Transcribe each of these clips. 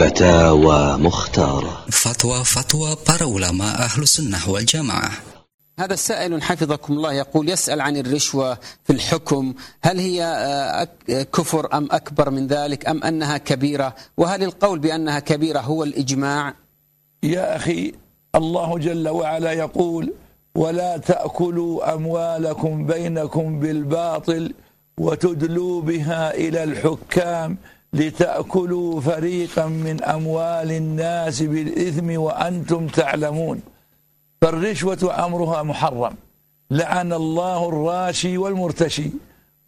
فتاوى مختارة. Fatwa-fatwa para ulama ahlu sunnah wal jamaah هذا السائل حفظكم الله يقول يسأل عن الرشوة في الحكم هل هي آه، كفر أم أكبر من ذلك أم أنها كبيرة؟ وهل القول بأنها كبيرة هو الإجماع؟ يا أخي الله جل وعلا يقول ولا تأكلوا أموالكم بينكم بالباطل وتدلوا بها إلى الحكام. لتأكلوا فريقا من أموال الناس بالإثم وأنتم تعلمون. فالرشوة أمرها محرم. لعن الله الراشي والمرتشي.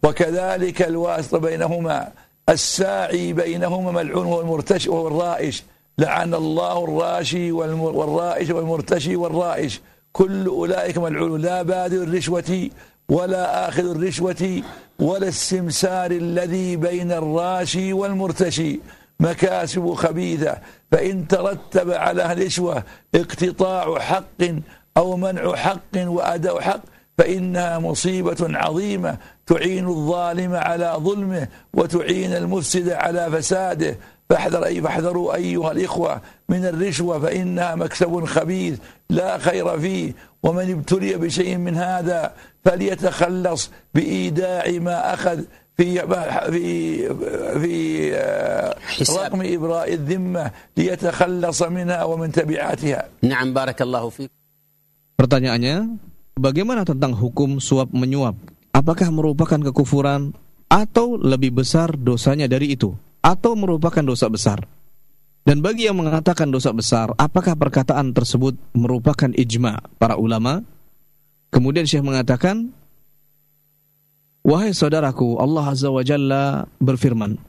وكذلك الواسط بينهما. الساعي بينهما ملعون هو المرتشي وهو الرائش لعن الله الراشي والرائش والمرتشي والرائش. كل أولئك ملعون. لا بادر الرشوة ولا آخذ الرشوة ولا السمسار الذي بين الراشي والمرتشي. مكاسب خبيثة. فإن ترتب على الرشوة اقتطاع حق أو منع حق وأداء حق فإنها مصيبة عظيمة. تعين الظالم على ظلمه وتعين المفسد على فساده. فاحذر أي فاحذروا أيها الإخوة من الرشوة فإنها مكسب خبيث لا خير فيه ومن ابتلي بشيء من هذا فليتخلص بإيداع ما أخذ في في في آه، حساب. رقم إبراء الذمة ليتخلص منها ومن تبعاتها نعم بارك الله فيك Pertanyaannya, bagaimana tentang hukum suap menyuap? Apakah merupakan kekufuran atau lebih besar dosanya dari itu? Atau merupakan dosa besar? Dan bagi yang mengatakan dosa besar, apakah perkataan tersebut merupakan ijma para ulama? Kemudian Syekh mengatakan, Wahai saudaraku, Allah Azza wa Jalla berfirman,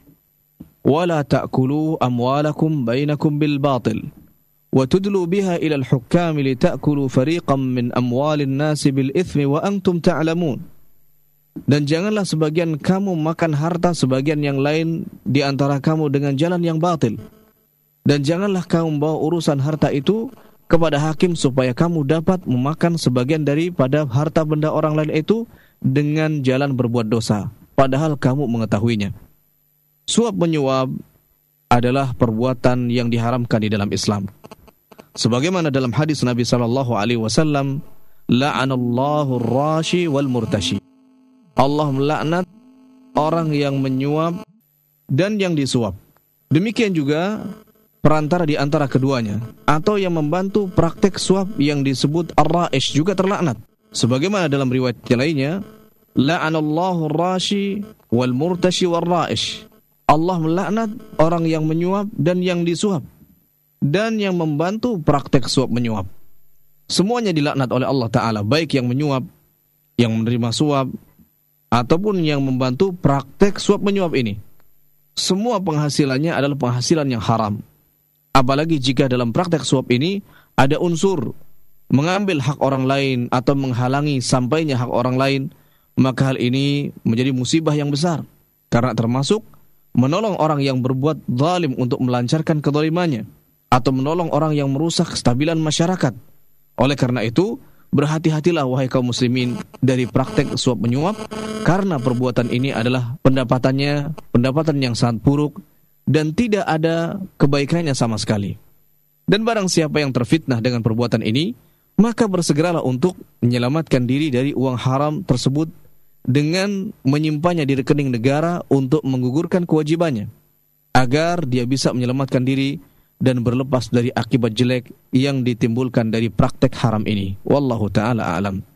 وَلَا تَأْكُلُوا أَمْوَالَكُمْ بَيْنَكُمْ بِالْبَاطِلِ وتدلوا بها إلى الحكام لتأكلوا فريقا من أموال الناس بالإثم وأنتم تعلمون dan janganlah sebagian kamu makan harta sebagian yang lain di antara kamu dengan jalan yang batil. Dan janganlah kamu bawa urusan harta itu kepada hakim supaya kamu dapat memakan sebagian daripada harta benda orang lain itu dengan jalan berbuat dosa. Padahal kamu mengetahuinya. Suap menyuap adalah perbuatan yang diharamkan di dalam Islam. Sebagaimana dalam hadis Nabi sallallahu alaihi wasallam, la'anallahu rashi wal murtashi. Allah melaknat orang yang menyuap dan yang disuap. Demikian juga perantara di antara keduanya atau yang membantu praktek suap yang disebut ar-ra'ish juga terlaknat. Sebagaimana dalam riwayat lainnya, la'anallahu rashi wal murtashi wal ra'ish. Allah melaknat orang yang menyuap dan yang disuap dan yang membantu praktek suap menyuap. Semuanya dilaknat oleh Allah Ta'ala, baik yang menyuap, yang menerima suap, ataupun yang membantu praktek suap menyuap ini. Semua penghasilannya adalah penghasilan yang haram. Apalagi jika dalam praktek suap ini ada unsur mengambil hak orang lain atau menghalangi sampainya hak orang lain, maka hal ini menjadi musibah yang besar. Karena termasuk menolong orang yang berbuat zalim untuk melancarkan kedolimannya atau menolong orang yang merusak kestabilan masyarakat. Oleh karena itu, berhati-hatilah wahai kaum muslimin dari praktek suap menyuap karena perbuatan ini adalah pendapatannya pendapatan yang sangat buruk dan tidak ada kebaikannya sama sekali. Dan barang siapa yang terfitnah dengan perbuatan ini, maka bersegeralah untuk menyelamatkan diri dari uang haram tersebut dengan menyimpannya di rekening negara untuk menggugurkan kewajibannya agar dia bisa menyelamatkan diri dan berlepas dari akibat jelek yang ditimbulkan dari praktek haram ini. Wallahu taala alam.